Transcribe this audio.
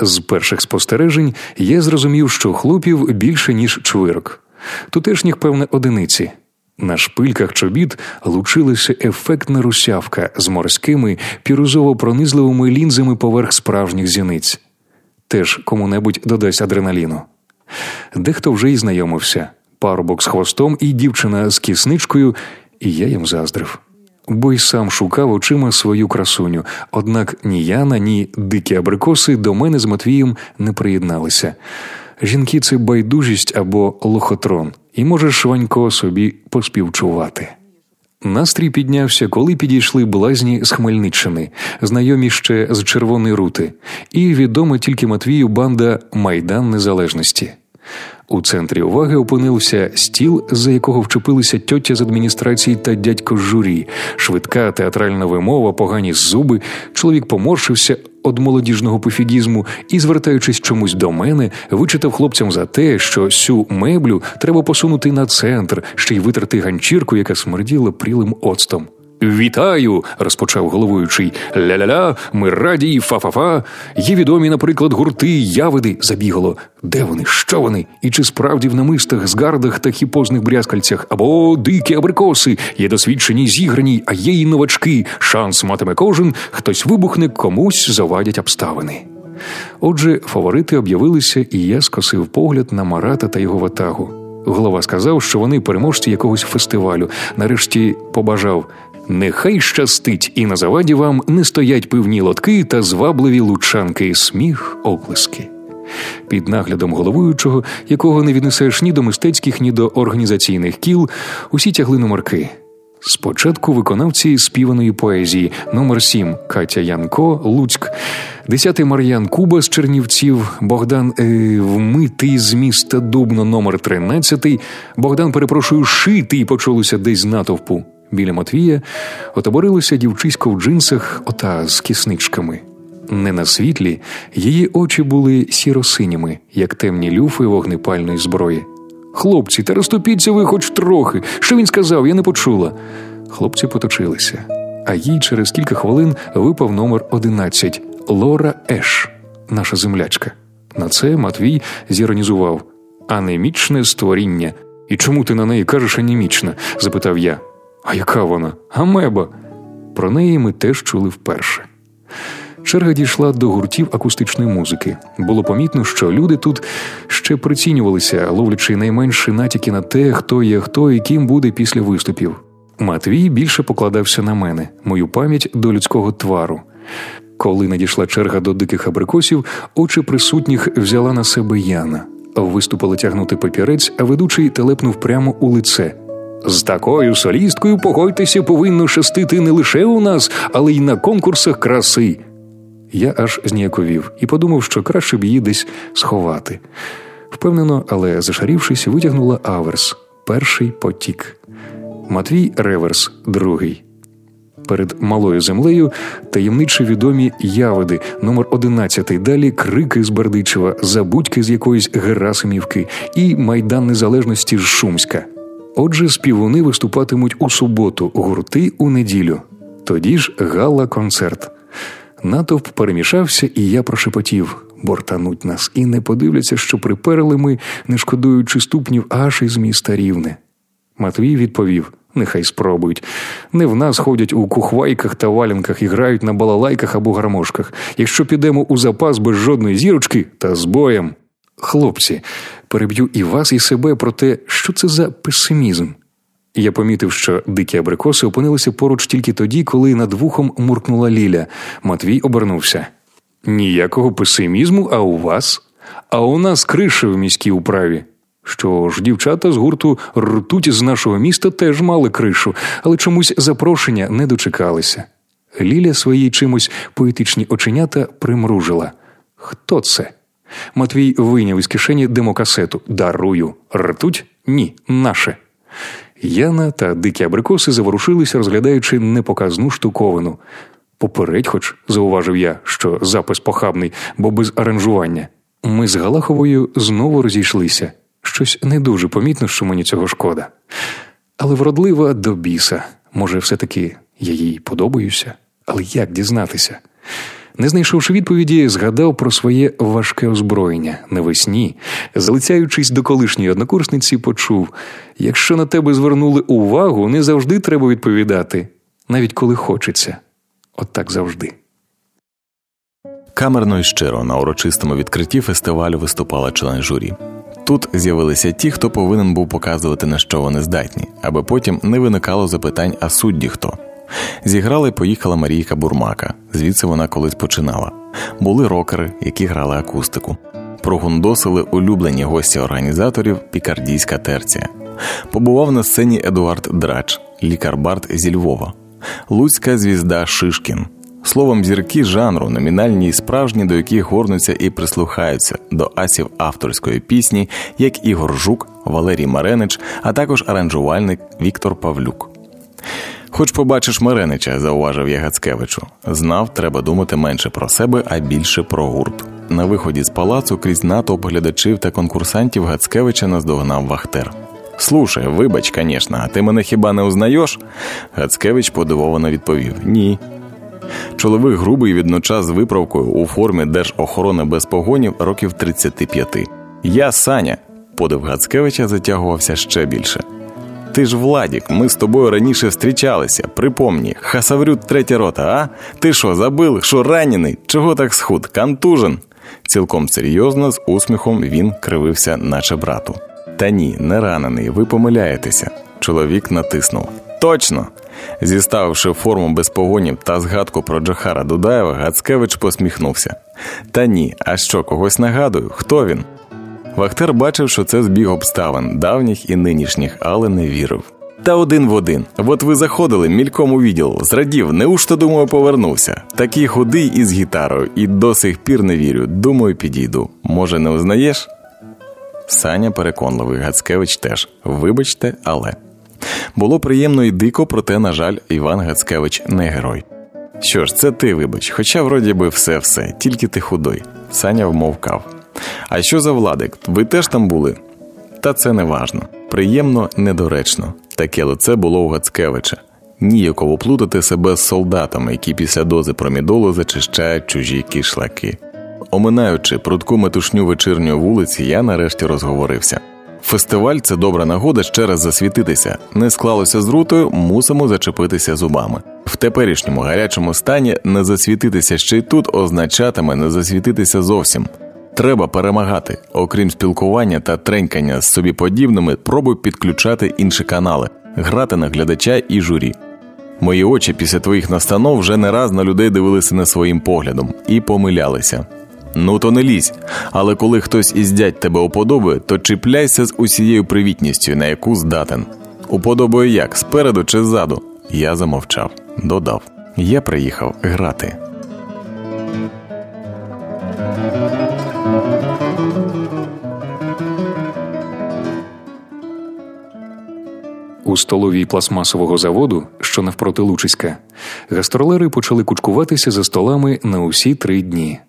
З перших спостережень я зрозумів, що хлопів більше, ніж чвирок. Тутешніх, певне, одиниці. На шпильках чобіт лучилася ефектна русявка з морськими пірузово-пронизливими лінзами поверх справжніх зіниць. Теж кому-небудь додасть адреналіну. Дехто вже й знайомився парубок з хвостом і дівчина з кісничкою, і я їм заздрив. Бо й сам шукав очима свою красуню, однак ні Яна, ні дикі абрикоси до мене з Матвієм не приєдналися. Жінки це байдужість або лохотрон, і може шванько собі поспівчувати. Настрій піднявся, коли підійшли блазні з Хмельниччини, знайомі ще з Червоної рути, і відома тільки Матвію банда Майдан Незалежності. У центрі уваги опинився стіл, за якого вчепилися тьотя з адміністрації та дядько журі, швидка театральна вимова, погані зуби. Чоловік поморшився від молодіжного пофігізму і, звертаючись чомусь до мене, вичитав хлопцям за те, що сю меблю треба посунути на центр, ще й витерти ганчірку, яка смерділа прілим оцтом. Вітаю, розпочав головуючий. Ля-ля-ля, ми раді, фа-фа-фа. Є відомі, наприклад, гурти, я види забігало. Де вони? Що вони? І чи справді в намистах, згардах та хіпозних брязкальцях? Або дикі абрикоси, є досвідчені зіграні, а є й новачки. Шанс матиме кожен, хтось вибухне, комусь завадять обставини. Отже, фаворити об'явилися, і я скосив погляд на Марата та його ватагу. Голова сказав, що вони переможці якогось фестивалю. Нарешті побажав Нехай щастить, і на заваді вам не стоять пивні лотки та звабливі лучанки, сміх, оплески. Під наглядом головуючого, якого не віднесеш ні до мистецьких, ні до організаційних кіл, усі тягли номерки. Спочатку виконавці співаної поезії номер 7 Катя Янко, Луцьк, 10 Мар'ян Куба з Чернівців, Богдан е, Вмитий з міста Дубно, номер 13 Богдан, перепрошую, шитий почулося десь з натовпу. Біля Матвія отоборилося дівчисько в джинсах, ота з кисничками. Не на світлі її очі були сіросиніми, як темні люфи вогнепальної зброї. Хлопці, та розтопіться ви хоч трохи. Що він сказав, я не почула. Хлопці поточилися, а їй через кілька хвилин випав номер 11 Лора Еш, наша землячка. На це Матвій зіронізував анемічне створіння. І чому ти на неї кажеш анемічна? запитав я. А яка вона? Амеба. Про неї ми теж чули вперше. Черга дійшла до гуртів акустичної музики. Було помітно, що люди тут ще прицінювалися, ловлячи найменші натяки на те, хто є хто і ким буде після виступів. Матвій більше покладався на мене, мою пам'ять до людського твару. Коли надійшла черга до диких абрикосів, очі присутніх взяла на себе Яна. Виступила тягнути папірець, а ведучий телепнув прямо у лице. З такою солісткою погодьтеся, повинно щастити не лише у нас, але й на конкурсах краси. Я аж зніяковів і подумав, що краще б її десь сховати. Впевнено, але зашарівшись, витягнула аверс перший потік. Матвій реверс, другий. Перед малою землею таємничі відомі явиди, номер 11 Далі крики з Бердичева, забудьки з якоїсь Герасимівки і Майдан Незалежності з Шумська. Отже, співуни виступатимуть у суботу, гурти у неділю. Тоді ж гала концерт. Натовп перемішався, і я прошепотів бортануть нас і не подивляться, що приперли ми, не шкодуючи ступнів аж із міста рівне. Матвій відповів: нехай спробують. Не в нас ходять у кухвайках та валянках і грають на балалайках або гармошках. Якщо підемо у запас без жодної зірочки, та з боєм. Хлопці, переб'ю і вас, і себе про те, що це за песимізм. Я помітив, що дикі абрикоси опинилися поруч тільки тоді, коли над вухом муркнула Ліля. Матвій обернувся. Ніякого песимізму, а у вас? А у нас криша в міській управі. Що ж, дівчата з гурту ртуть з нашого міста теж мали кришу, але чомусь запрошення не дочекалися. Ліля свої чимось поетичні оченята примружила. Хто це? Матвій вийняв із кишені демокасету. Дарую. Ртуть? Ні, наше. Яна та дикі абрикоси заворушилися, розглядаючи непоказну штуковину. Попередь, хоч, зауважив я, що запис похабний, бо без аранжування. Ми з Галаховою знову розійшлися. Щось не дуже помітно, що мені цього шкода. Але вродлива до біса. Може, все-таки я їй подобаюся? Але як дізнатися? Не знайшовши відповіді, згадав про своє важке озброєння навесні, залицяючись до колишньої однокурсниці, почув: якщо на тебе звернули увагу, не завжди треба відповідати, навіть коли хочеться. От так завжди. Камерно і щиро на урочистому відкритті фестивалю виступала член журі. Тут з'явилися ті, хто повинен був показувати, на що вони здатні, аби потім не виникало запитань, а судді хто. Зіграли, поїхала Марійка Бурмака, звідси вона колись починала. Були рокери, які грали акустику. Прогундосили улюблені гості організаторів Пікардійська терція. Побував на сцені Едуард Драч, лікар бард зі Львова, Луцька звізда Шишкін. Словом, зірки жанру, номінальні і справжні, до яких горнуться і прислухаються до асів авторської пісні, як Ігор Жук, Валерій Маренич, а також аранжувальник Віктор Павлюк. Хоч побачиш Маренича, зауважив я Гацкевичу, знав, треба думати менше про себе, а більше про гурт. На виході з палацу крізь натовп глядачів та конкурсантів Гацкевича наздогнав Вахтер. Слушай, вибач, звісно, а ти мене хіба не узнаєш? Гацкевич подивовано відповів: Ні. Чоловік грубий відночас з виправкою у формі Держохорони без погонів років 35. Я Саня. Подив Гацкевича затягувався ще більше. Ти ж Владік, ми з тобою раніше зустрічалися. Припомні, хасаврют третя рота, а? Ти що, забил, що ранений? Чого так схуд? Кантужен? Цілком серйозно, з усміхом він кривився, наче брату. Та ні, не ранений, ви помиляєтеся. Чоловік натиснув. Точно! Зіставивши форму без погонів та згадку про Джахара Дудаєва, Гацкевич посміхнувся. Та ні, а що, когось нагадую, хто він? Вахтер бачив, що це збіг обставин, давніх і нинішніх, але не вірив. Та один в один. От ви заходили мільком у відділ, зрадів, неужто, думаю, повернувся. Такий худий із гітарою, і до сих пір не вірю. Думаю, підійду. Може, не узнаєш? Саня переконливий, Гацкевич теж. Вибачте, але. Було приємно і дико, проте, на жаль, Іван Гацкевич не герой. Що ж, це ти, вибач, хоча вроді би все все, тільки ти худой. Саня вмовкав. А що за владик? Ви теж там були? Та це не важно. Приємно, недоречно. Таке лице було у Гацкевича. Ніяково плутати себе з солдатами, які після дози промідолу зачищають чужі кишлаки. Оминаючи прудку метушню вечірньої вулиці, я нарешті розговорився. Фестиваль це добра нагода ще раз засвітитися. Не склалося з рутою, мусимо зачепитися зубами. В теперішньому гарячому стані не засвітитися ще й тут означатиме не засвітитися зовсім. Треба перемагати. Окрім спілкування та тренькання з собі подібними, пробуй підключати інші канали, грати на глядача і журі. Мої очі після твоїх настанов вже не раз на людей дивилися не своїм поглядом і помилялися. Ну то не лізь, але коли хтось із дядь тебе уподобує, то чіпляйся з усією привітністю, на яку здатен. Уподобує як спереду чи ззаду. Я замовчав, додав. Я приїхав грати. У столовій пластмасового заводу, що навпроти Лучиська, гастролери почали кучкуватися за столами на усі три дні.